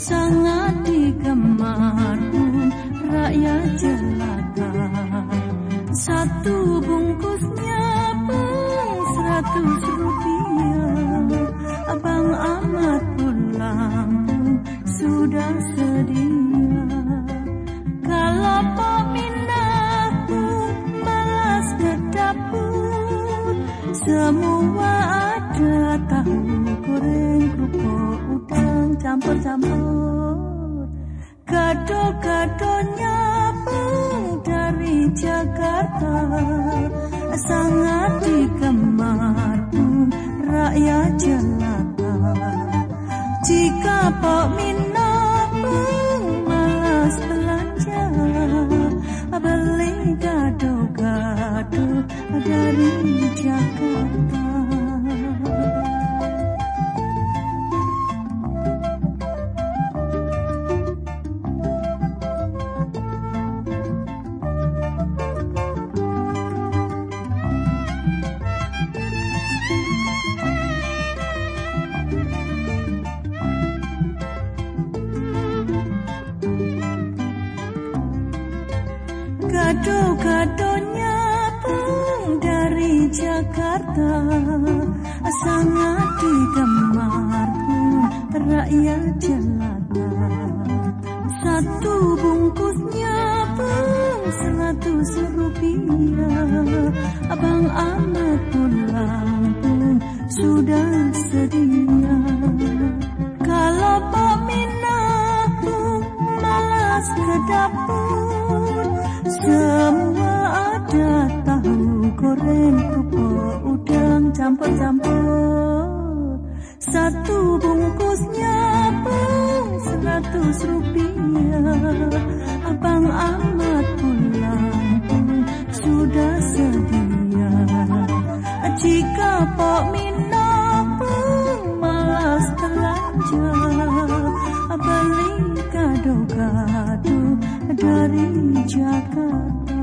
sangat digemar rakyat jelata satu bungkusnya pun seratus rupiah. Abang amat pulang pun sudah sedia. Kalau pemindah pun balas ke dapur semua ada tahu goreng kerupuk udang campur-campur Gado-gadonya pun dari Jakarta Sangat digemar pun rakyat jelata Jika Pok Mina pun malas belanja Beli gado-gado dari Jakarta Gado-gadonya pun dari Jakarta. Sangat digemar pun rakyat jelata Satu bungkusnya pun seratus rupiah. Abang amat pun sudah sedia. Kalau pun malas ke dapur goreng udang campur-campur. Satu bungkusnya pun seratus rupiah. Abang amat pulang pun sudah sedia. Jika Pok Mina pun malas belanja Beli gado-gado dari Jakarta